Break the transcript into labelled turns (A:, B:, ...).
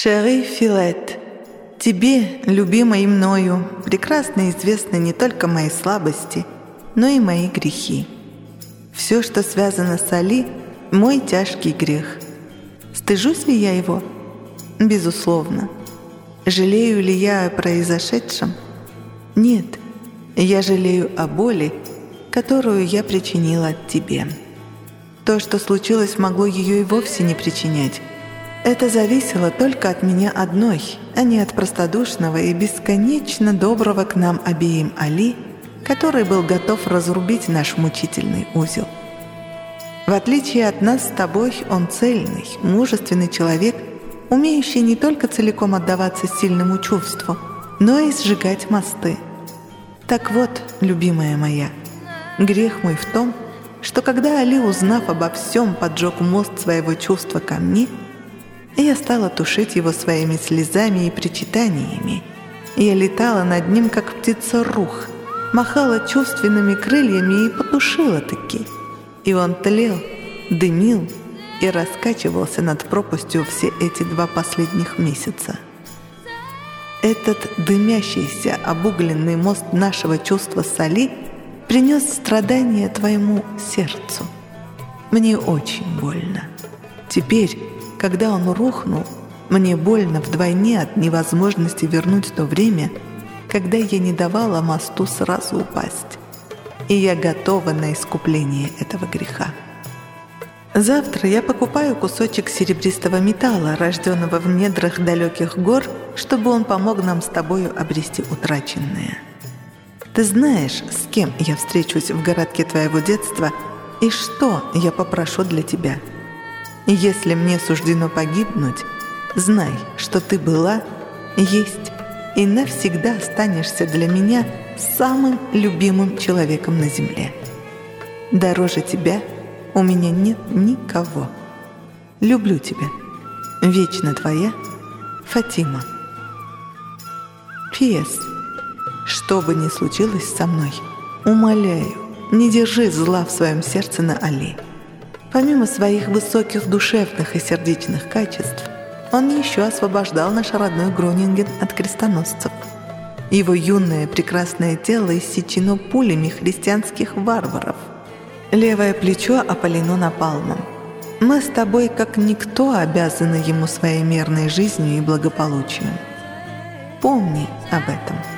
A: Шерри Филет, тебе, любимой мною, прекрасно известны не только мои слабости, но и мои грехи. Все, что связано с Али, мой тяжкий грех. Стыжусь ли я его? Безусловно. Жалею ли я о произошедшем? Нет, я жалею о боли, которую я причинила тебе. То, что случилось, могло ее и вовсе не причинять. Это зависело только от меня одной, а не от простодушного и бесконечно доброго к нам обеим Али, который был готов разрубить наш мучительный узел. В отличие от нас с тобой, он цельный, мужественный человек, умеющий не только целиком отдаваться сильному чувству, но и сжигать мосты. Так вот, любимая моя, грех мой в том, что когда Али, узнав обо всем, поджег мост своего чувства ко мне – я стала тушить его своими слезами и причитаниями. Я летала над ним, как птица рух, махала чувственными крыльями и потушила таки. И он тлел, дымил и раскачивался над пропастью все эти два последних месяца. Этот дымящийся обугленный мост нашего чувства соли принес страдания твоему сердцу. Мне очень больно. Теперь, когда он рухнул, мне больно вдвойне от невозможности вернуть то время, когда я не давала мосту сразу упасть. И я готова на искупление этого греха. Завтра я покупаю кусочек серебристого металла, рожденного в недрах далеких гор, чтобы он помог нам с тобою обрести утраченное. Ты знаешь, с кем я встречусь в городке твоего детства и что я попрошу для тебя – если мне суждено погибнуть, знай, что ты была, есть и навсегда останешься для меня самым любимым человеком на земле. Дороже тебя у меня нет никого. Люблю тебя. Вечно твоя Фатима. П.С. Что бы ни случилось со мной, умоляю, не держи зла в своем сердце на Али. Помимо своих высоких душевных и сердечных качеств, он еще освобождал наш родной Гронинген от крестоносцев. Его юное прекрасное тело иссечено пулями христианских варваров. Левое плечо опалено напалмом. Мы с тобой, как никто, обязаны ему своей мерной жизнью и благополучием. Помни об этом.